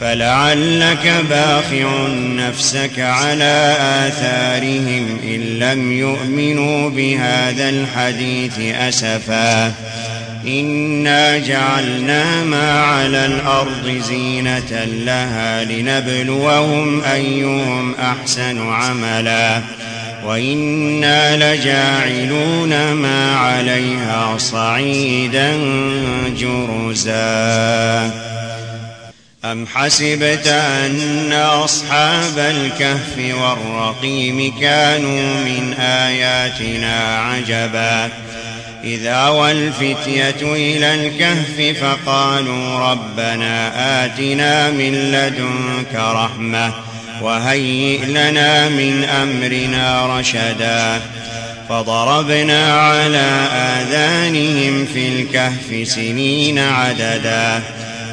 فلعلك باخع نفسك على آثارهم إن لم يؤمنوا بهذا الحديث أسفا. إنا جعلنا ما على الأرض زينة لها لنبلوهم أيهم أحسن عملا. وإنا لجاعلون ما عليها صعيدا جرزا. أم حسبت أن أصحاب الكهف والرقيم كانوا من آياتنا عجبا؟ إذا والفتية إلى الكهف فقالوا ربنا آتنا من لدنك رحمة وهيئ لنا من أمرنا رشدا. فضربنا على آذانهم في الكهف سنين عددا.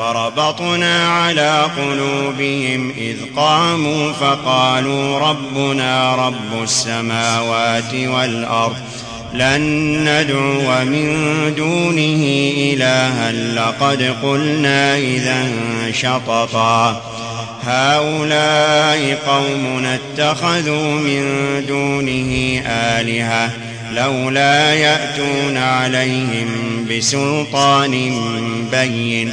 وربطنا على قلوبهم إذ قاموا فقالوا ربنا رب السماوات والأرض لن ندعو من دونه إلها لقد قلنا إذا شططا. هؤلاء قوم اتخذوا من دونه آلهة لولا يأتون عليهم بسلطان بين.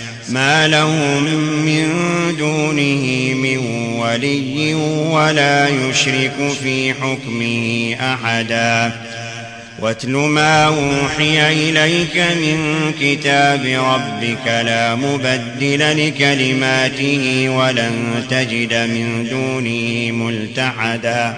ما لهم من دونه من ولي ولا يشرك في حكمه أحدا. واتل ما أوحي إليك من كتاب ربك لا مبدل لكلماته ولن تجد من دونه ملتحدا.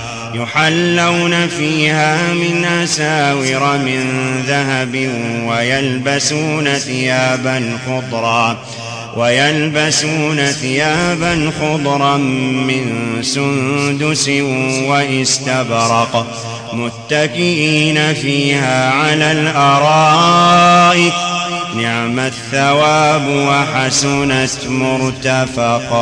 يحلون فيها من أساور من ذهب ويلبسون ثيابا خضرا ويلبسون ثيابا خضرا من سندس واستبرق متكئين فيها على الأرائك. نعم الثواب وحسنت مرتفقا.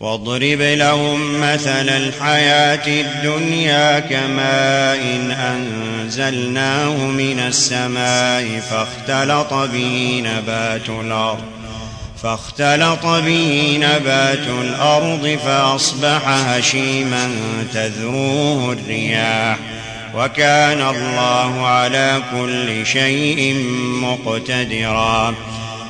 واضرب لهم مثل الحياة الدنيا كماء أنزلناه من السماء فاختلط به نبات الأرض فاختلط به نبات الأرض فأصبح هشيما تذروه الرياح وكان الله على كل شيء مقتدرا.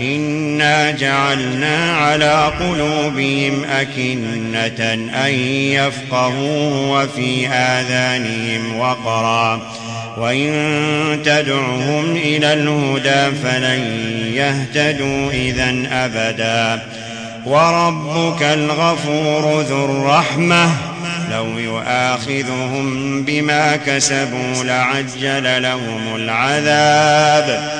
إنا جعلنا على قلوبهم أكنة أن يفقهوا وفي آذانهم وقرا وإن تدعهم إلى الهدى فلن يهتدوا إذا أبدا وربك الغفور ذو الرحمة لو يؤاخذهم بما كسبوا لعجل لهم العذاب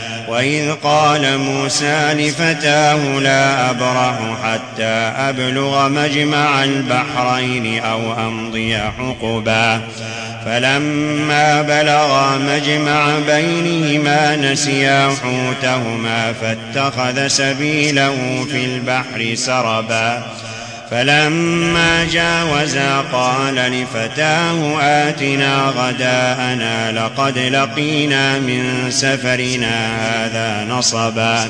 وإذ قال موسى لفتاه لا أبرح حتى أبلغ مجمع البحرين أو أمضي حقبا فلما بلغا مجمع بينهما نسيا حوتهما فاتخذ سبيله في البحر سربا. فلما جاوزا قال لفتاه آتنا غداءنا لقد لقينا من سفرنا هذا نصبا.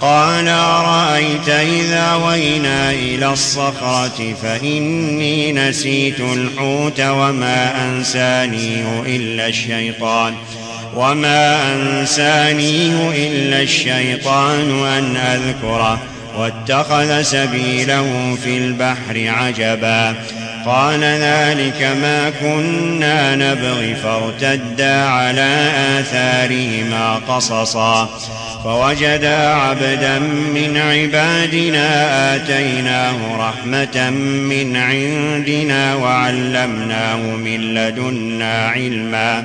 قال أرأيت إذا وينا إلى الصخرة فإني نسيت الحوت وما أنسانيه إلا الشيطان. وما أنسانيه إلا الشيطان أن أذكره. واتخذ سبيله في البحر عجبا. قال ذلك ما كنا نبغي فارتدا على آثارهما قصصا. فوجدا عبدا من عبادنا آتيناه رحمة من عندنا وعلمناه من لدنا علما.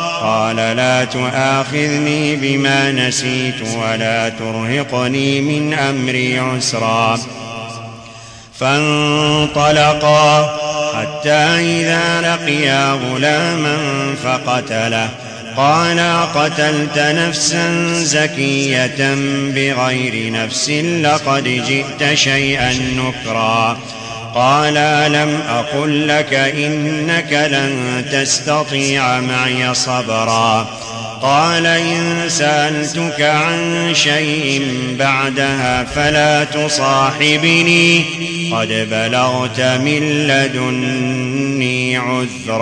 قال لا تؤاخذني بما نسيت ولا ترهقني من أمري عسرا. فانطلقا حتى إذا لقيا غلاما فقتله. قال قتلت نفسا زكية بغير نفس لقد جئت شيئا نكرا. قال لم أقل لك إنك لن تستطيع معي صبرا. قال إن سألتك عن شيء بعدها فلا تصاحبني. قد بلغت من لدني عذرا.